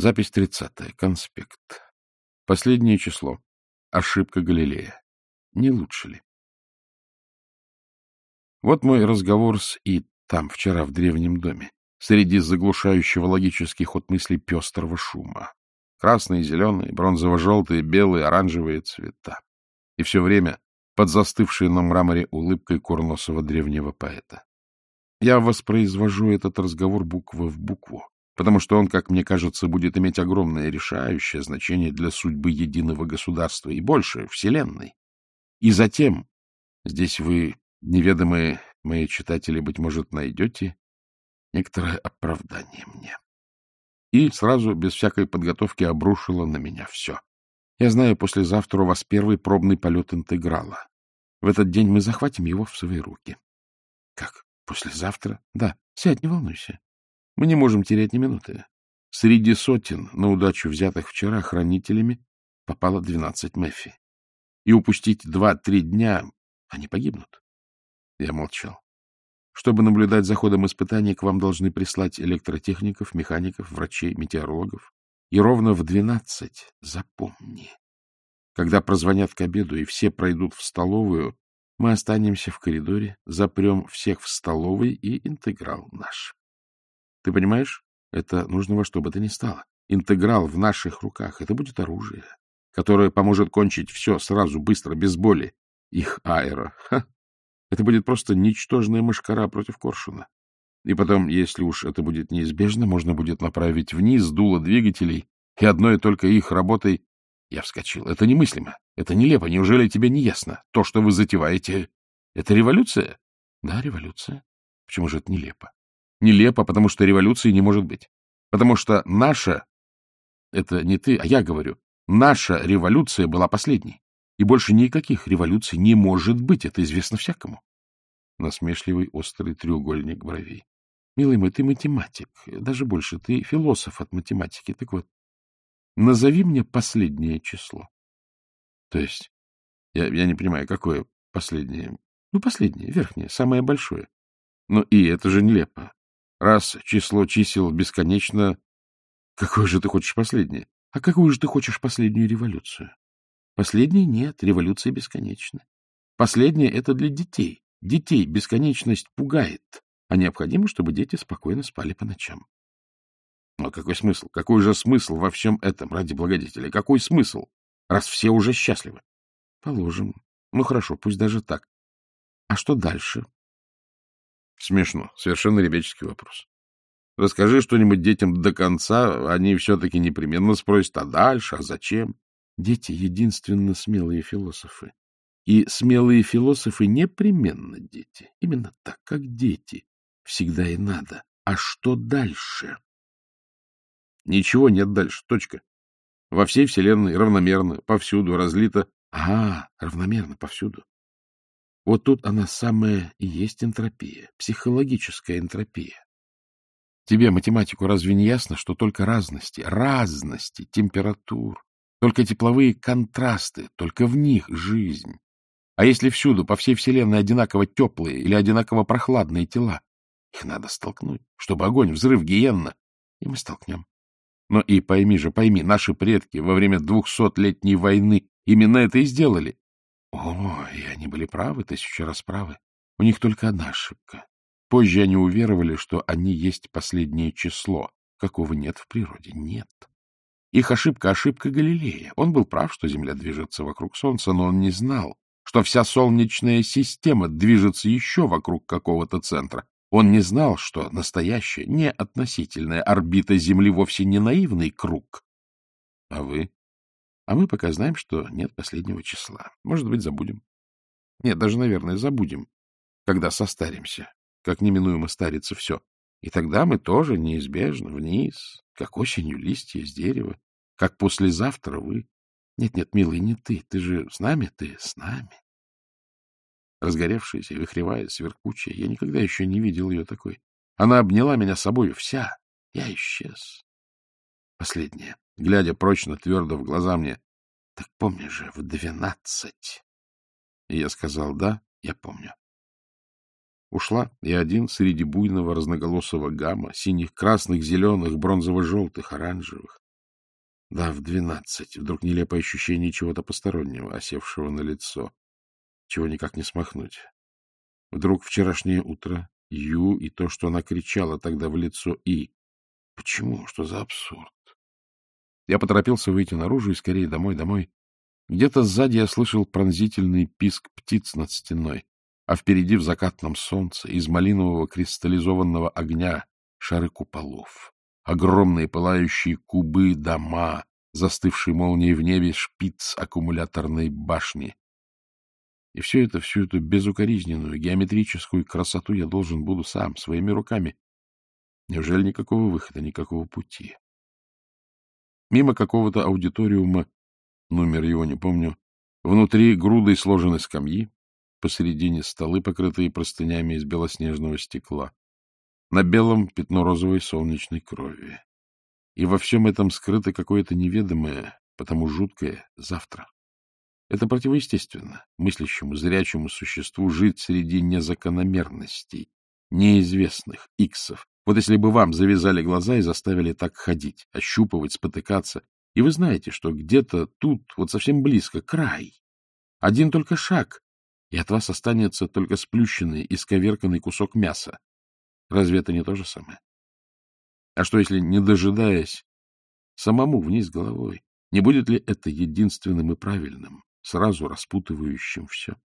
Запись тридцатая. Конспект. Последнее число. Ошибка Галилея. Не лучше ли? Вот мой разговор с И там, вчера, в древнем доме, среди заглушающего логический ход мыслей пестрого шума. Красные, зеленые, бронзово-желтые, белые, оранжевые цвета. И все время под застывшей на мраморе улыбкой курносого древнего поэта. Я воспроизвожу этот разговор буква в букву, потому что он, как мне кажется, будет иметь огромное решающее значение для судьбы единого государства и больше — Вселенной. И затем, здесь вы, неведомые мои читатели, быть может, найдете некоторое оправдание мне и сразу, без всякой подготовки, обрушила на меня все. Я знаю, послезавтра у вас первый пробный полет интеграла. В этот день мы захватим его в свои руки. — Как? Послезавтра? Да. Сядь, не волнуйся. Мы не можем терять ни минуты. Среди сотен, на удачу взятых вчера хранителями, попало двенадцать Мэффи. И упустить два-три дня они погибнут. Я молчал. Чтобы наблюдать за ходом испытаний, к вам должны прислать электротехников, механиков, врачей, метеорологов. И ровно в двенадцать, запомни, когда прозвонят к обеду и все пройдут в столовую, мы останемся в коридоре, запрем всех в столовой и интеграл наш. Ты понимаешь? Это нужно во что бы то ни стало. Интеграл в наших руках. Это будет оружие, которое поможет кончить все сразу, быстро, без боли. Их аэро. Ха! Это будет просто ничтожная мышкара против коршуна. И потом, если уж это будет неизбежно, можно будет направить вниз дуло двигателей, и одной только их работой... Я вскочил. Это немыслимо. Это нелепо. Неужели тебе не ясно? То, что вы затеваете, это революция? Да, революция. Почему же это нелепо? Нелепо, потому что революции не может быть. Потому что наша... Это не ты, а я говорю. Наша революция была последней. И больше никаких революций не может быть, это известно всякому. Насмешливый острый треугольник бровей. Милый мой, ты математик, даже больше, ты философ от математики. Так вот, назови мне последнее число. То есть, я, я не понимаю, какое последнее? Ну, последнее, верхнее, самое большое. Но и это же нелепо. Раз число чисел бесконечно, какое же ты хочешь последнее? А какую же ты хочешь последнюю революцию? Последней нет, революция бесконечна. Последнее — это для детей. Детей бесконечность пугает, а необходимо, чтобы дети спокойно спали по ночам. Но какой смысл? Какой же смысл во всем этом, ради благодетеля? Какой смысл, раз все уже счастливы? Положим. Ну, хорошо, пусть даже так. А что дальше? Смешно. Совершенно ребяческий вопрос. Расскажи что-нибудь детям до конца, они все-таки непременно спросят, а дальше, а зачем? Дети — единственно смелые философы. И смелые философы непременно дети. Именно так, как дети. Всегда и надо. А что дальше? Ничего нет дальше. Точка. Во всей Вселенной равномерно, повсюду разлито. А, равномерно, повсюду. Вот тут она самая и есть энтропия, психологическая энтропия. Тебе, математику, разве не ясно, что только разности, разности температур, только тепловые контрасты, только в них жизнь. А если всюду, по всей Вселенной, одинаково теплые или одинаково прохладные тела, их надо столкнуть, чтобы огонь, взрыв, гиенна, и мы столкнем. Но и пойми же, пойми, наши предки во время двухсотлетней войны именно это и сделали. О, и они были правы, тысячу раз правы. У них только одна ошибка. Позже они уверовали, что они есть последнее число, какого нет в природе. Нет. Их ошибка — ошибка Галилея. Он был прав, что Земля движется вокруг Солнца, но он не знал, что вся Солнечная система движется еще вокруг какого-то центра. Он не знал, что настоящая, не относительная орбита Земли вовсе не наивный круг. А вы? А мы пока знаем, что нет последнего числа. Может быть, забудем. Нет, даже, наверное, забудем, когда состаримся, как неминуемо старится все. И тогда мы тоже неизбежно вниз, как осенью листья с дерева, как послезавтра вы. Нет-нет, милый, не ты, ты же с нами, ты с нами. Разгоревшаяся, вихревая, сверкучая, я никогда еще не видел ее такой. Она обняла меня собою вся, я исчез. Последнее, глядя прочно, твердо в глаза мне, так помни же, в двенадцать. И я сказал, да, я помню. Ушла я один среди буйного разноголосого гамма, синих, красных, зеленых, бронзово-желтых, оранжевых. Да, в двенадцать. Вдруг нелепое ощущение чего-то постороннего, осевшего на лицо, чего никак не смахнуть. Вдруг вчерашнее утро, Ю и то, что она кричала тогда в лицо И. Почему? Что за абсурд? Я поторопился выйти наружу и скорее домой, домой. Где-то сзади я слышал пронзительный писк птиц над стеной, а впереди в закатном солнце из малинового кристаллизованного огня шары куполов, огромные пылающие кубы дома, застывшие молнией в небе шпиц аккумуляторной башни. И все это, всю эту безукоризненную геометрическую красоту я должен буду сам, своими руками. Неужели никакого выхода, никакого пути? Мимо какого-то аудиториума, номер его не помню, внутри грудой сложены скамьи, посередине столы, покрытые простынями из белоснежного стекла. На белом пятно розовой солнечной крови. И во всем этом скрыто какое-то неведомое, потому жуткое завтра. Это противоестественно мыслящему, зрячему существу жить среди незакономерностей, неизвестных иксов, вот если бы вам завязали глаза и заставили так ходить, ощупывать, спотыкаться, и вы знаете, что где-то тут, вот совсем близко, край, один только шаг, и от вас останется только сплющенный и сковерканный кусок мяса. Разве это не то же самое? А что, если, не дожидаясь, самому вниз головой, не будет ли это единственным и правильным, сразу распутывающим все?